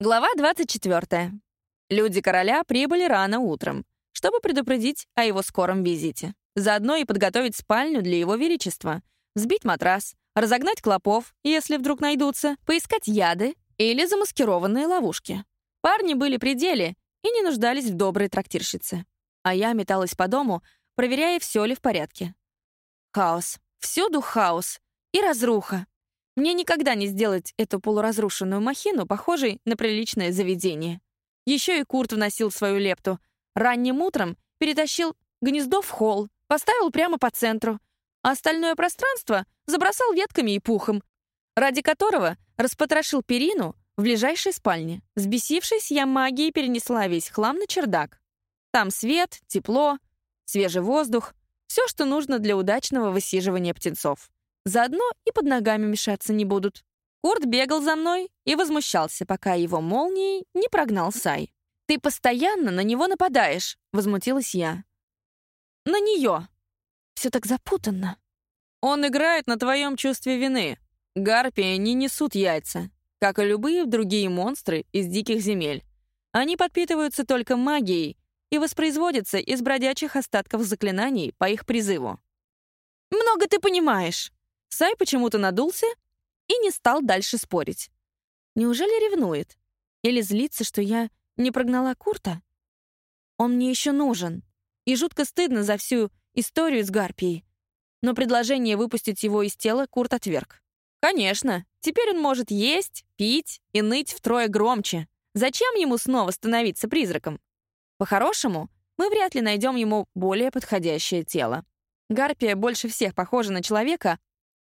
Глава 24. Люди короля прибыли рано утром, чтобы предупредить о его скором визите. Заодно и подготовить спальню для его величества, взбить матрас, разогнать клопов, если вдруг найдутся, поискать яды или замаскированные ловушки. Парни были при деле и не нуждались в доброй трактирщице. А я металась по дому, проверяя, все ли в порядке. Хаос. Всюду хаос. И разруха. Мне никогда не сделать эту полуразрушенную махину похожей на приличное заведение. Еще и Курт вносил свою лепту. Ранним утром перетащил гнездо в холл, поставил прямо по центру, а остальное пространство забросал ветками и пухом, ради которого распотрошил перину в ближайшей спальне. Сбесившись, я магией перенесла весь хлам на чердак. Там свет, тепло, свежий воздух, все, что нужно для удачного высиживания птенцов. Заодно и под ногами мешаться не будут. Курт бегал за мной и возмущался, пока его молнией не прогнал Сай. «Ты постоянно на него нападаешь», — возмутилась я. «На нее». Все так запутанно. «Он играет на твоем чувстве вины. Гарпии не несут яйца, как и любые другие монстры из диких земель. Они подпитываются только магией и воспроизводятся из бродячих остатков заклинаний по их призыву. «Много ты понимаешь!» Сай почему-то надулся и не стал дальше спорить. Неужели ревнует? Или злится, что я не прогнала Курта? Он мне еще нужен. И жутко стыдно за всю историю с Гарпией. Но предложение выпустить его из тела Курт отверг. Конечно, теперь он может есть, пить и ныть втрое громче. Зачем ему снова становиться призраком? По-хорошему, мы вряд ли найдем ему более подходящее тело. Гарпия больше всех похожа на человека,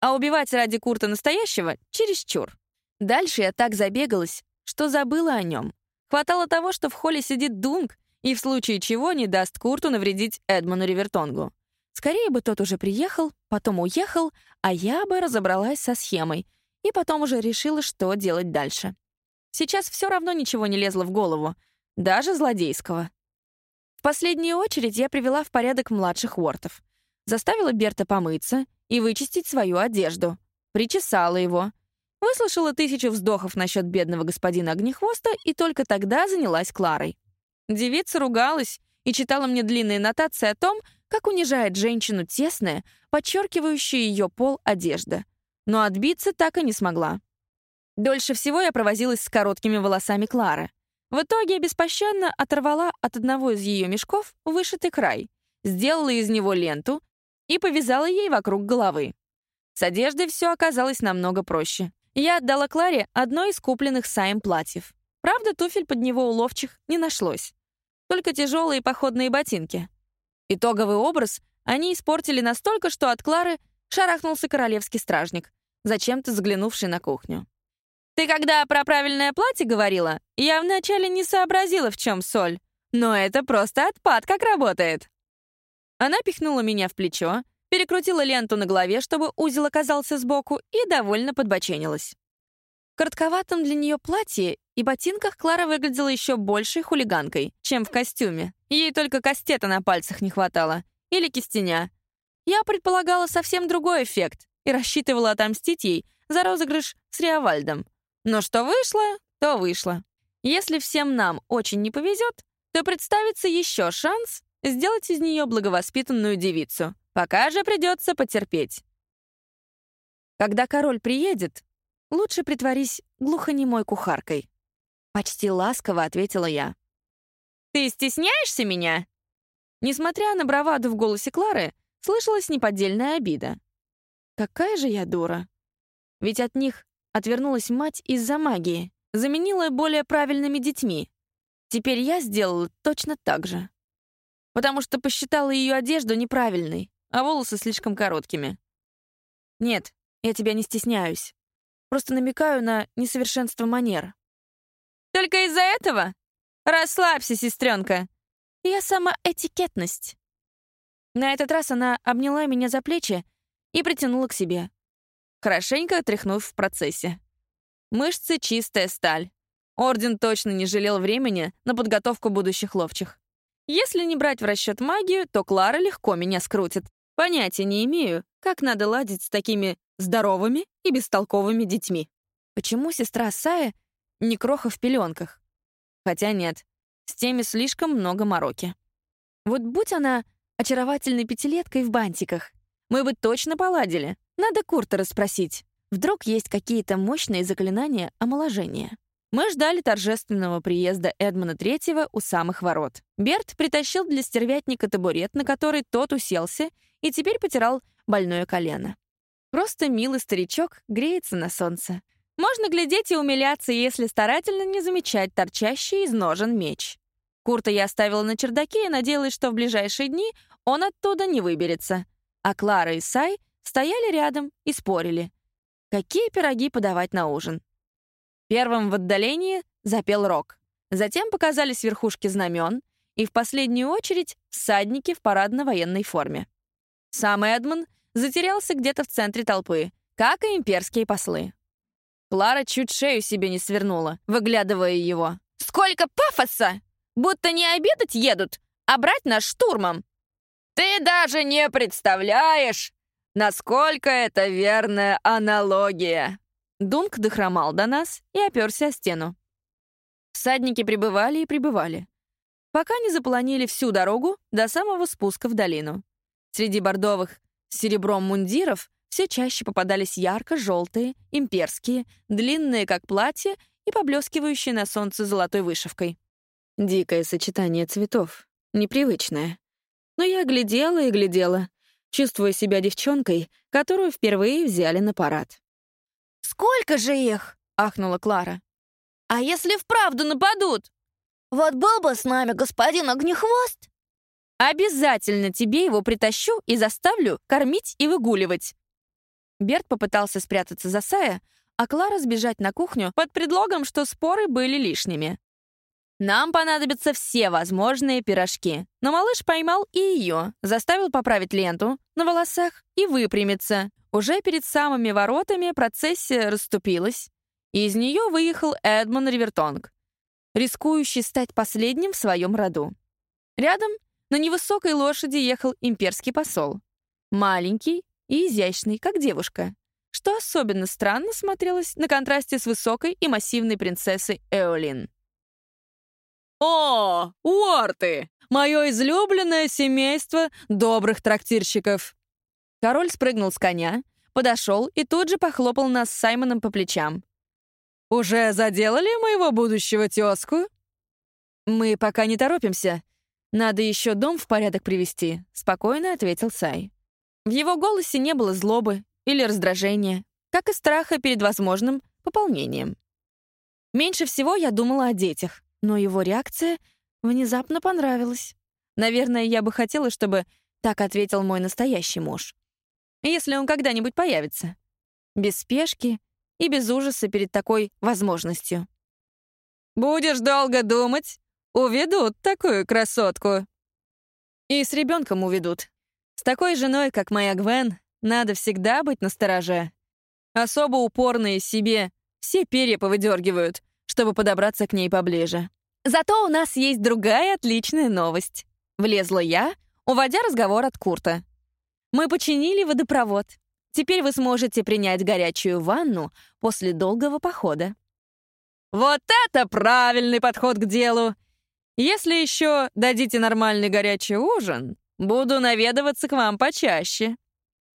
а убивать ради Курта настоящего — чересчур. Дальше я так забегалась, что забыла о нем. Хватало того, что в холле сидит Дунк и в случае чего не даст Курту навредить Эдмону Ривертонгу. Скорее бы тот уже приехал, потом уехал, а я бы разобралась со схемой и потом уже решила, что делать дальше. Сейчас все равно ничего не лезло в голову, даже злодейского. В последнюю очередь я привела в порядок младших вортов. Заставила Берта помыться и вычистить свою одежду. Причесала его. Выслушала тысячу вздохов насчет бедного господина Огнехвоста и только тогда занялась Кларой. Девица ругалась и читала мне длинные нотации о том, как унижает женщину тесная, подчеркивающая ее пол одежда. Но отбиться так и не смогла. Дольше всего я провозилась с короткими волосами Клары. В итоге я беспощадно оторвала от одного из ее мешков вышитый край, сделала из него ленту и повязала ей вокруг головы. С одеждой все оказалось намного проще. Я отдала Кларе одно из купленных Саем платьев. Правда, туфель под него у ловчих не нашлось. Только тяжелые походные ботинки. Итоговый образ они испортили настолько, что от Клары шарахнулся королевский стражник, зачем-то заглянувший на кухню. «Ты когда про правильное платье говорила, я вначале не сообразила, в чем соль. Но это просто отпад как работает». Она пихнула меня в плечо, перекрутила ленту на голове, чтобы узел оказался сбоку, и довольно подбоченилась. В коротковатом для нее платье и ботинках Клара выглядела еще большей хулиганкой, чем в костюме. Ей только кастета на пальцах не хватало. Или кистеня. Я предполагала совсем другой эффект и рассчитывала отомстить ей за розыгрыш с Риовальдом. Но что вышло, то вышло. Если всем нам очень не повезет, то представится еще шанс сделать из нее благовоспитанную девицу. Пока же придется потерпеть. Когда король приедет, лучше притворись глухонемой кухаркой. Почти ласково ответила я. «Ты стесняешься меня?» Несмотря на браваду в голосе Клары, слышалась неподдельная обида. Какая же я дура. Ведь от них отвернулась мать из-за магии, заменила более правильными детьми. Теперь я сделала точно так же потому что посчитала ее одежду неправильной, а волосы слишком короткими. Нет, я тебя не стесняюсь. Просто намекаю на несовершенство манер. Только из-за этого? Расслабься, сестренка. Я сама этикетность. На этот раз она обняла меня за плечи и притянула к себе, хорошенько тряхнув в процессе. Мышцы — чистая сталь. Орден точно не жалел времени на подготовку будущих ловчих. Если не брать в расчет магию, то Клара легко меня скрутит. Понятия не имею, как надо ладить с такими здоровыми и бестолковыми детьми. Почему сестра Сая не кроха в пеленках. Хотя нет, с теми слишком много мороки. Вот будь она очаровательной пятилеткой в бантиках, мы бы точно поладили. Надо Курта расспросить. Вдруг есть какие-то мощные заклинания омоложения. Мы ждали торжественного приезда Эдмона Третьего у самых ворот. Берт притащил для стервятника табурет, на который тот уселся, и теперь потирал больное колено. Просто милый старичок греется на солнце. Можно глядеть и умиляться, если старательно не замечать торчащий из ножен меч. Курта я оставила на чердаке и надеялась, что в ближайшие дни он оттуда не выберется. А Клара и Сай стояли рядом и спорили. Какие пироги подавать на ужин? Первым в отдалении запел рок. Затем показались верхушки знамен, и в последнюю очередь всадники в парадно-военной форме. Сам Эдмон затерялся где-то в центре толпы, как и имперские послы. Клара чуть шею себе не свернула, выглядывая его. «Сколько пафоса! Будто не обедать едут, а брать нас штурмом!» «Ты даже не представляешь, насколько это верная аналогия!» Дунк дохромал до нас и оперся о стену. Всадники прибывали и прибывали, пока не заполонили всю дорогу до самого спуска в долину. Среди бордовых серебром мундиров все чаще попадались ярко-желтые, имперские, длинные, как платье, и поблескивающие на солнце золотой вышивкой. Дикое сочетание цветов, непривычное. Но я глядела и глядела, чувствуя себя девчонкой, которую впервые взяли на парад. «Сколько же их?» — ахнула Клара. «А если вправду нападут?» «Вот был бы с нами господин Огнехвост!» «Обязательно тебе его притащу и заставлю кормить и выгуливать!» Берт попытался спрятаться за Сая, а Клара сбежать на кухню под предлогом, что споры были лишними. Нам понадобятся все возможные пирожки. Но малыш поймал и ее, заставил поправить ленту на волосах и выпрямиться. Уже перед самыми воротами процессия расступилась, и из нее выехал Эдмон Ривертонг, рискующий стать последним в своем роду. Рядом на невысокой лошади ехал имперский посол. Маленький и изящный, как девушка, что особенно странно смотрелось на контрасте с высокой и массивной принцессой Эолин. «О, Уорты! Мое излюбленное семейство добрых трактирщиков!» Король спрыгнул с коня, подошел и тут же похлопал нас с Саймоном по плечам. «Уже заделали моего будущего тезку?» «Мы пока не торопимся. Надо еще дом в порядок привести», — спокойно ответил Сай. В его голосе не было злобы или раздражения, как и страха перед возможным пополнением. Меньше всего я думала о детях но его реакция внезапно понравилась. Наверное, я бы хотела, чтобы так ответил мой настоящий муж. Если он когда-нибудь появится. Без спешки и без ужаса перед такой возможностью. «Будешь долго думать, уведут такую красотку». И с ребенком уведут. С такой женой, как моя Гвен, надо всегда быть настороже. Особо упорные себе все перья повыдергивают, чтобы подобраться к ней поближе. Зато у нас есть другая отличная новость. Влезла я, уводя разговор от Курта. Мы починили водопровод. Теперь вы сможете принять горячую ванну после долгого похода. Вот это правильный подход к делу! Если еще дадите нормальный горячий ужин, буду наведываться к вам почаще.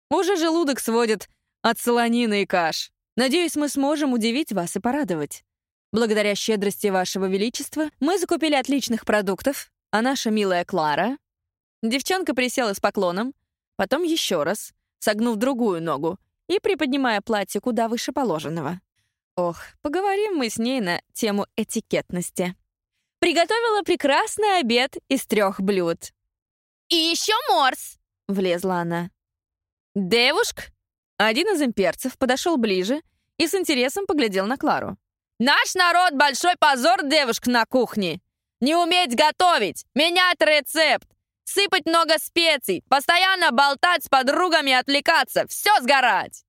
Уже желудок сводит от солонины и каш. Надеюсь, мы сможем удивить вас и порадовать. Благодаря щедрости Вашего Величества мы закупили отличных продуктов, а наша милая Клара... Девчонка присела с поклоном, потом еще раз, согнув другую ногу и приподнимая платье куда выше положенного. Ох, поговорим мы с ней на тему этикетности. Приготовила прекрасный обед из трех блюд. «И еще морс!» — влезла она. «Девушка!» Один из имперцев подошел ближе и с интересом поглядел на Клару. Наш народ — большой позор девушек на кухне. Не уметь готовить, менять рецепт, сыпать много специй, постоянно болтать с подругами отвлекаться, все сгорать.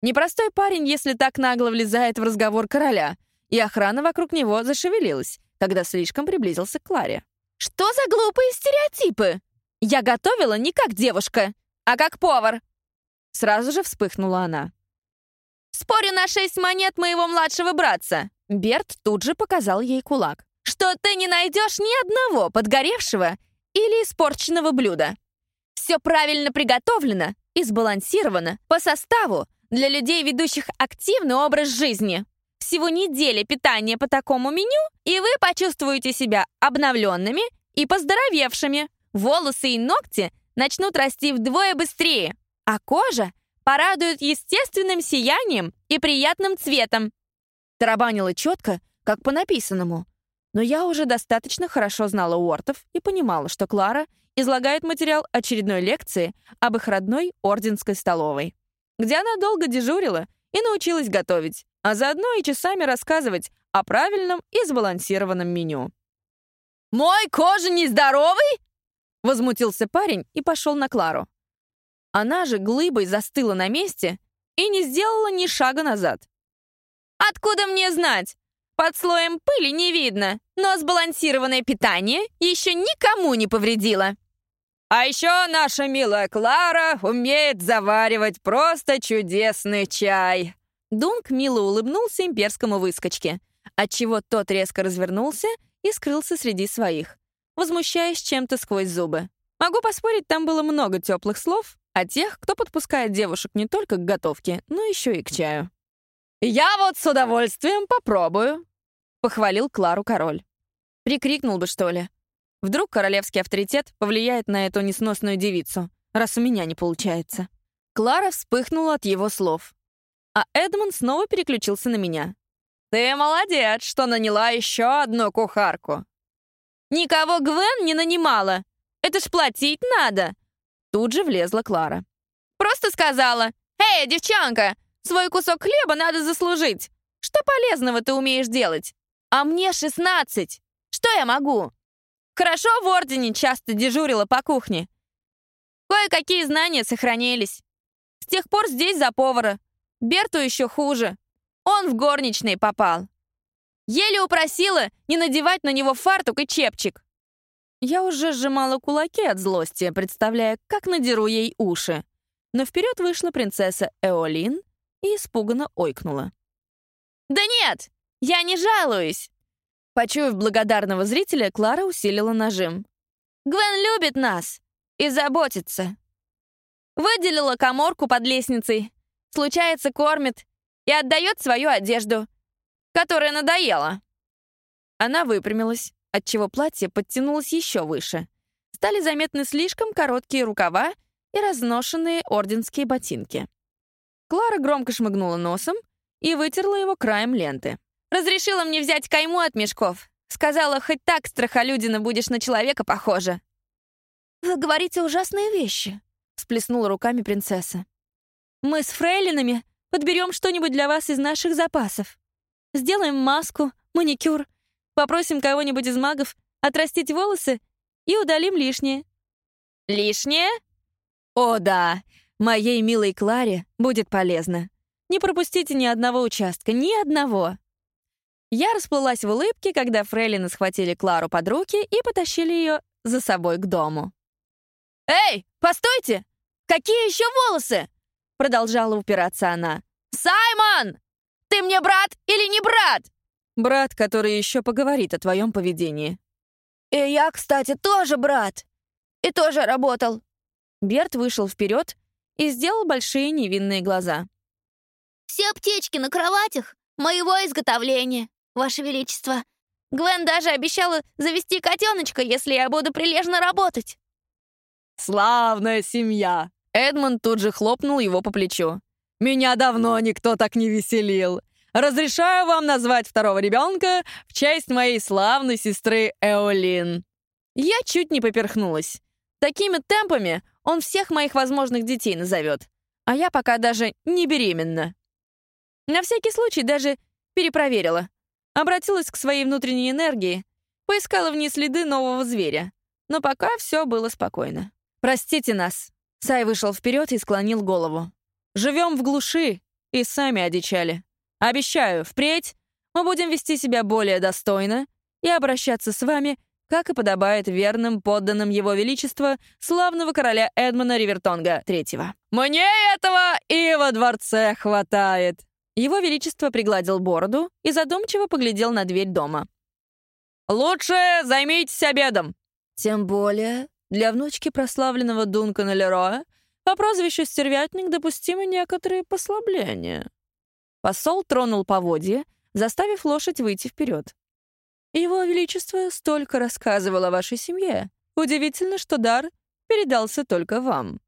Непростой парень, если так нагло влезает в разговор короля, и охрана вокруг него зашевелилась, когда слишком приблизился к Кларе. «Что за глупые стереотипы? Я готовила не как девушка, а как повар!» Сразу же вспыхнула она. Спорю на шесть монет моего младшего братца. Берт тут же показал ей кулак. «Что ты не найдешь ни одного подгоревшего или испорченного блюда. Все правильно приготовлено и сбалансировано по составу для людей, ведущих активный образ жизни. Всего неделя питания по такому меню, и вы почувствуете себя обновленными и поздоровевшими. Волосы и ногти начнут расти вдвое быстрее, а кожа порадует естественным сиянием и приятным цветом. Тарабанила четко, как по написанному. Но я уже достаточно хорошо знала Уортов и понимала, что Клара излагает материал очередной лекции об их родной орденской столовой, где она долго дежурила и научилась готовить, а заодно и часами рассказывать о правильном и сбалансированном меню. «Мой кожа нездоровый?» Возмутился парень и пошел на Клару. Она же глыбой застыла на месте и не сделала ни шага назад. «Откуда мне знать? Под слоем пыли не видно, но сбалансированное питание еще никому не повредило». А еще наша милая Клара умеет заваривать просто чудесный чай. Дунк мило улыбнулся имперскому выскочке, отчего тот резко развернулся и скрылся среди своих, возмущаясь чем-то сквозь зубы. Могу поспорить, там было много теплых слов о тех, кто подпускает девушек не только к готовке, но еще и к чаю. «Я вот с удовольствием попробую», — похвалил Клару король. Прикрикнул бы, что ли. Вдруг королевский авторитет повлияет на эту несносную девицу, раз у меня не получается. Клара вспыхнула от его слов. А Эдмонд снова переключился на меня. «Ты молодец, что наняла еще одну кухарку». «Никого Гвен не нанимала. Это ж платить надо!» Тут же влезла Клара. «Просто сказала, «Эй, девчонка, свой кусок хлеба надо заслужить. Что полезного ты умеешь делать? А мне 16. Что я могу? Хорошо в Ордене часто дежурила по кухне. Кое-какие знания сохранились. С тех пор здесь за повара. Берту еще хуже. Он в горничные попал. Еле упросила не надевать на него фартук и чепчик. Я уже сжимала кулаки от злости, представляя, как надеру ей уши. Но вперед вышла принцесса Эолин и испуганно ойкнула. «Да нет, я не жалуюсь!» Почуяв благодарного зрителя, Клара усилила нажим. «Гвен любит нас и заботится. Выделила коморку под лестницей, случается, кормит и отдает свою одежду, которая надоела». Она выпрямилась, отчего платье подтянулось еще выше. Стали заметны слишком короткие рукава и разношенные орденские ботинки. Клара громко шмыгнула носом и вытерла его краем ленты. «Разрешила мне взять кайму от мешков. Сказала, хоть так, страхолюдина, будешь на человека похожа». «Вы говорите ужасные вещи», — сплеснула руками принцесса. «Мы с фрейлинами подберем что-нибудь для вас из наших запасов. Сделаем маску, маникюр, Попросим кого-нибудь из магов отрастить волосы и удалим лишнее». «Лишнее?» «О, да! Моей милой Кларе будет полезно. Не пропустите ни одного участка, ни одного!» Я расплылась в улыбке, когда фрейлины схватили Клару под руки и потащили ее за собой к дому. «Эй, постойте! Какие еще волосы?» Продолжала упираться она. «Саймон! Ты мне брат или не брат?» Брат, который еще поговорит о твоем поведении. И я, кстати, тоже брат. И тоже работал. Берт вышел вперед и сделал большие невинные глаза. «Все птички на кроватях моего изготовления, Ваше Величество. Гвен даже обещала завести котеночка, если я буду прилежно работать». «Славная семья!» Эдмонд тут же хлопнул его по плечу. «Меня давно никто так не веселил. Разрешаю вам назвать второго ребенка в честь моей славной сестры Эолин». Я чуть не поперхнулась. Такими темпами он всех моих возможных детей назовет. А я пока даже не беременна. На всякий случай даже перепроверила. Обратилась к своей внутренней энергии, поискала в ней следы нового зверя. Но пока все было спокойно. «Простите нас». Сай вышел вперед и склонил голову. «Живем в глуши и сами одичали». Обещаю, впредь мы будем вести себя более достойно и обращаться с вами, как и подобает верным подданным Его Величества, славного короля Эдмона Ривертонга III. «Мне этого и во дворце хватает!» Его Величество пригладил бороду и задумчиво поглядел на дверь дома. «Лучше займитесь обедом!» Тем более, для внучки прославленного Дункана Лероя по прозвищу Стервятник допустимы некоторые послабления. Посол тронул поводье, заставив лошадь выйти вперед. Его Величество столько рассказывал о вашей семье. Удивительно, что дар передался только вам.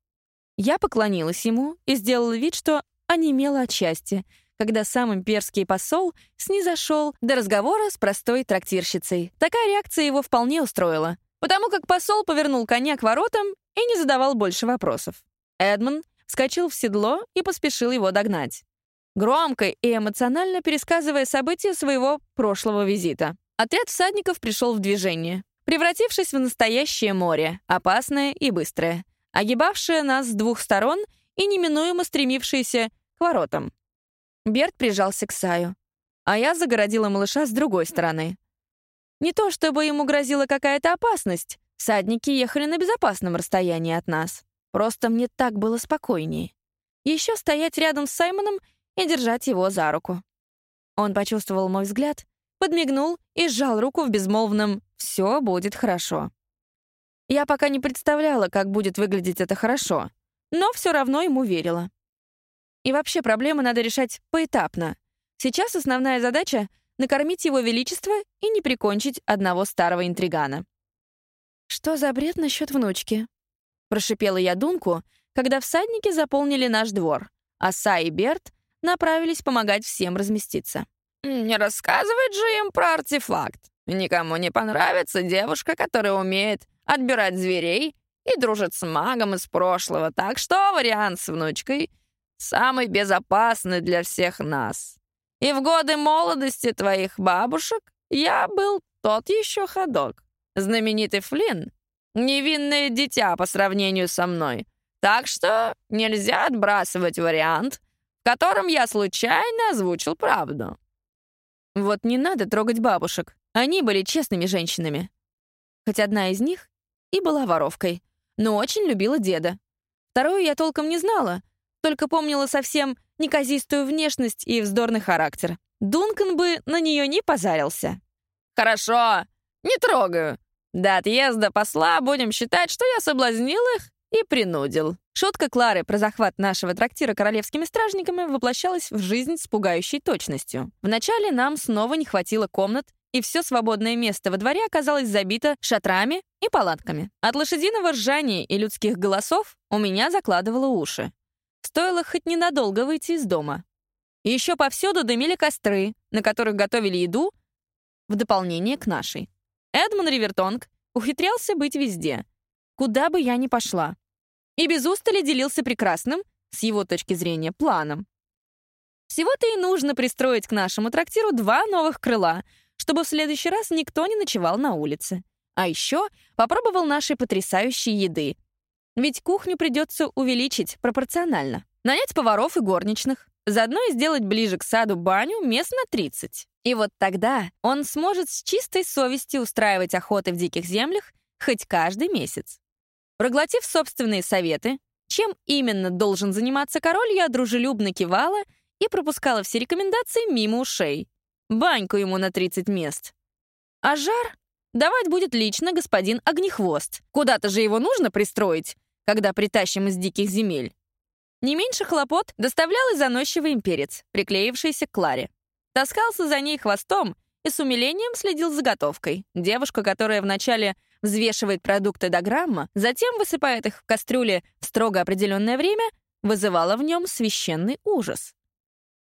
Я поклонилась ему и сделала вид, что онемела от счастья, когда сам имперский посол снизошел до разговора с простой трактирщицей. Такая реакция его вполне устроила, потому как посол повернул коня к воротам и не задавал больше вопросов. Эдмон вскочил в седло и поспешил его догнать, громко и эмоционально пересказывая события своего прошлого визита. Отряд всадников пришел в движение, превратившись в настоящее море, опасное и быстрое, огибавшее нас с двух сторон и неминуемо стремившееся к воротам. Берт прижался к Саю, а я загородила малыша с другой стороны. Не то чтобы ему грозила какая-то опасность, садники ехали на безопасном расстоянии от нас. Просто мне так было спокойнее. Еще стоять рядом с Саймоном и держать его за руку. Он почувствовал мой взгляд, подмигнул и сжал руку в безмолвном «все будет хорошо». Я пока не представляла, как будет выглядеть это хорошо, но все равно ему верила. И вообще проблемы надо решать поэтапно. Сейчас основная задача — накормить его величество и не прикончить одного старого интригана. «Что за бред насчет внучки?» Прошипела я Дунку, когда всадники заполнили наш двор, а Са и Берт направились помогать всем разместиться. «Не рассказывать же им про артефакт. Никому не понравится девушка, которая умеет отбирать зверей и дружит с магом из прошлого, так что вариант с внучкой самый безопасный для всех нас. И в годы молодости твоих бабушек я был тот еще ходок. Знаменитый Флинн — невинное дитя по сравнению со мной. Так что нельзя отбрасывать вариант, в котором я случайно озвучил правду. Вот не надо трогать бабушек. Они были честными женщинами. Хоть одна из них и была воровкой, но очень любила деда. Вторую я толком не знала, только помнила совсем неказистую внешность и вздорный характер. Дункан бы на нее не позарился. «Хорошо, не трогаю. До отъезда посла будем считать, что я соблазнил их и принудил». Шутка Клары про захват нашего трактира королевскими стражниками воплощалась в жизнь с пугающей точностью. Вначале нам снова не хватило комнат, и все свободное место во дворе оказалось забито шатрами и палатками. От лошадиного ржания и людских голосов у меня закладывало уши. Стоило хоть ненадолго выйти из дома. Еще повсюду дымили костры, на которых готовили еду в дополнение к нашей. Эдмон Ривертонг ухитрялся быть везде, куда бы я ни пошла. И без устали делился прекрасным, с его точки зрения, планом. Всего-то и нужно пристроить к нашему трактиру два новых крыла, чтобы в следующий раз никто не ночевал на улице. А еще попробовал нашей потрясающей еды — ведь кухню придется увеличить пропорционально. Нанять поваров и горничных. Заодно и сделать ближе к саду баню мест на 30. И вот тогда он сможет с чистой совестью устраивать охоты в диких землях хоть каждый месяц. Проглотив собственные советы, чем именно должен заниматься король, я дружелюбно кивала и пропускала все рекомендации мимо ушей. Баньку ему на 30 мест. А жар давать будет лично господин Огнехвост. Куда-то же его нужно пристроить, когда притащим из диких земель. Не меньше хлопот доставлял и заносчивый имперец, приклеившийся к Кларе. Таскался за ней хвостом и с умилением следил за готовкой. Девушка, которая вначале взвешивает продукты до грамма, затем высыпает их в кастрюле в строго определенное время, вызывала в нем священный ужас.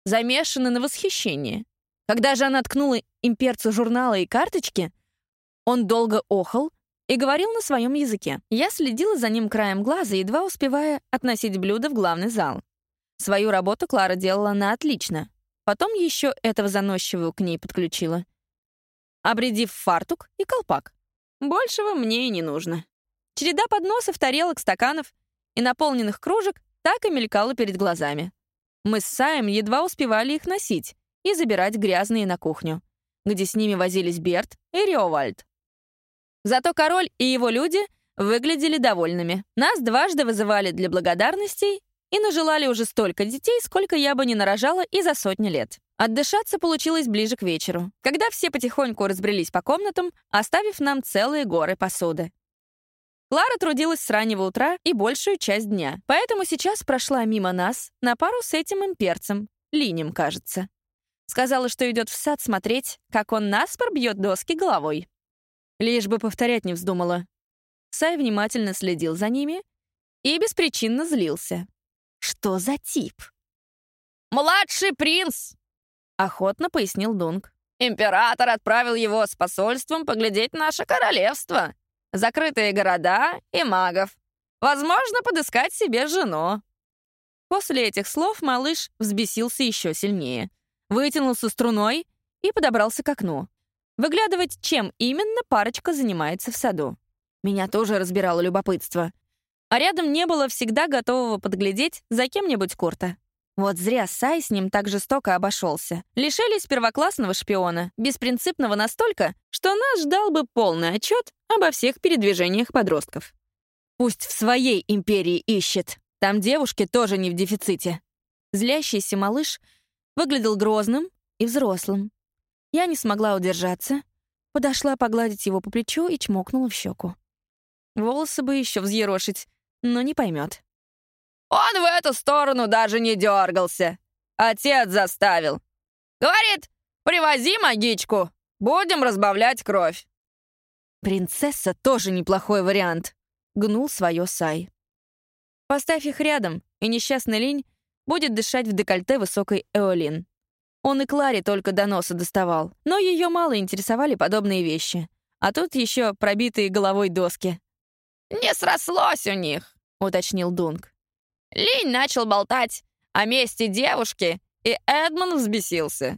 Замешанный на восхищение. Когда же она ткнула имперцу журнала и карточки, он долго охал и говорил на своем языке. Я следила за ним краем глаза, едва успевая относить блюдо в главный зал. Свою работу Клара делала на отлично. Потом еще этого заносчивого к ней подключила. Обредив фартук и колпак. Большего мне и не нужно. Череда подносов, тарелок, стаканов и наполненных кружек так и мелькала перед глазами. Мы с Саем едва успевали их носить и забирать грязные на кухню, где с ними возились Берт и Риовальд. Зато король и его люди выглядели довольными. Нас дважды вызывали для благодарностей и нажелали уже столько детей, сколько я бы не нарожала и за сотни лет. Отдышаться получилось ближе к вечеру, когда все потихоньку разбрелись по комнатам, оставив нам целые горы посуды. Клара трудилась с раннего утра и большую часть дня, поэтому сейчас прошла мимо нас на пару с этим имперцем, Линем, кажется. Сказала, что идет в сад смотреть, как он наспор бьет доски головой. Лишь бы повторять не вздумала. Сай внимательно следил за ними и беспричинно злился. Что за тип? «Младший принц!» — охотно пояснил Дунк. «Император отправил его с посольством поглядеть наше королевство, закрытые города и магов. Возможно, подыскать себе жену». После этих слов малыш взбесился еще сильнее, вытянулся струной и подобрался к окну. Выглядывать, чем именно парочка занимается в саду. Меня тоже разбирало любопытство а рядом не было всегда готового подглядеть за кем-нибудь Курта. Вот зря Сай с ним так жестоко обошелся. Лишились первоклассного шпиона, беспринципного настолько, что нас ждал бы полный отчет обо всех передвижениях подростков. Пусть в своей империи ищет. Там девушки тоже не в дефиците. Злящийся малыш выглядел грозным и взрослым. Я не смогла удержаться, подошла погладить его по плечу и чмокнула в щеку. Волосы бы еще взъерошить, но не поймет. Он в эту сторону даже не дергался. Отец заставил. Говорит, привози магичку, будем разбавлять кровь. Принцесса тоже неплохой вариант. Гнул свое Сай. Поставь их рядом, и несчастный линь будет дышать в декольте высокой Эолин. Он и Кларе только до носа доставал, но ее мало интересовали подобные вещи. А тут еще пробитые головой доски. «Не срослось у них уточнил Дунк. Линь начал болтать о месте девушки, и Эдмон взбесился.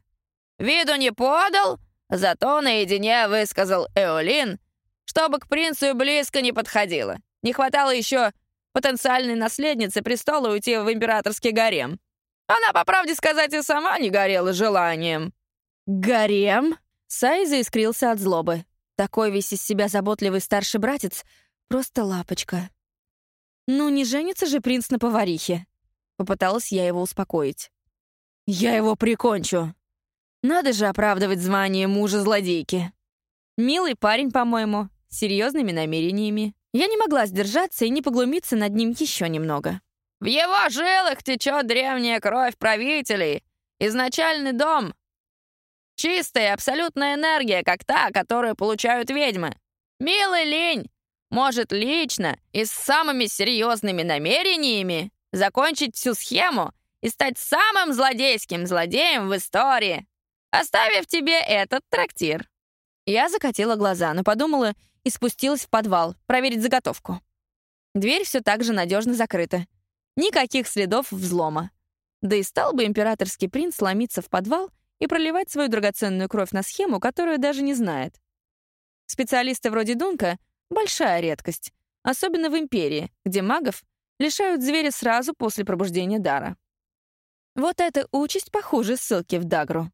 Виду не подал, зато наедине высказал Эолин, чтобы к принцу близко не подходило. Не хватало еще потенциальной наследницы престола уйти в императорский гарем. Она, по правде сказать, и сама не горела желанием. «Гарем?» Сай заискрился от злобы. Такой весь из себя заботливый старший братец — просто лапочка. «Ну, не женится же принц на поварихе?» Попыталась я его успокоить. «Я его прикончу!» Надо же оправдывать звание мужа злодейки. Милый парень, по-моему, с серьезными намерениями. Я не могла сдержаться и не поглумиться над ним еще немного. «В его жилах течет древняя кровь правителей, изначальный дом. Чистая абсолютная энергия, как та, которую получают ведьмы. Милый лень, может лично и с самыми серьезными намерениями закончить всю схему и стать самым злодейским злодеем в истории, оставив тебе этот трактир». Я закатила глаза, но подумала и спустилась в подвал проверить заготовку. Дверь все так же надежно закрыта. Никаких следов взлома. Да и стал бы императорский принц ломиться в подвал и проливать свою драгоценную кровь на схему, которую даже не знает. Специалисты вроде Дунка Большая редкость, особенно в Империи, где магов лишают зверя сразу после пробуждения дара. Вот эта участь похуже ссылки в Дагру.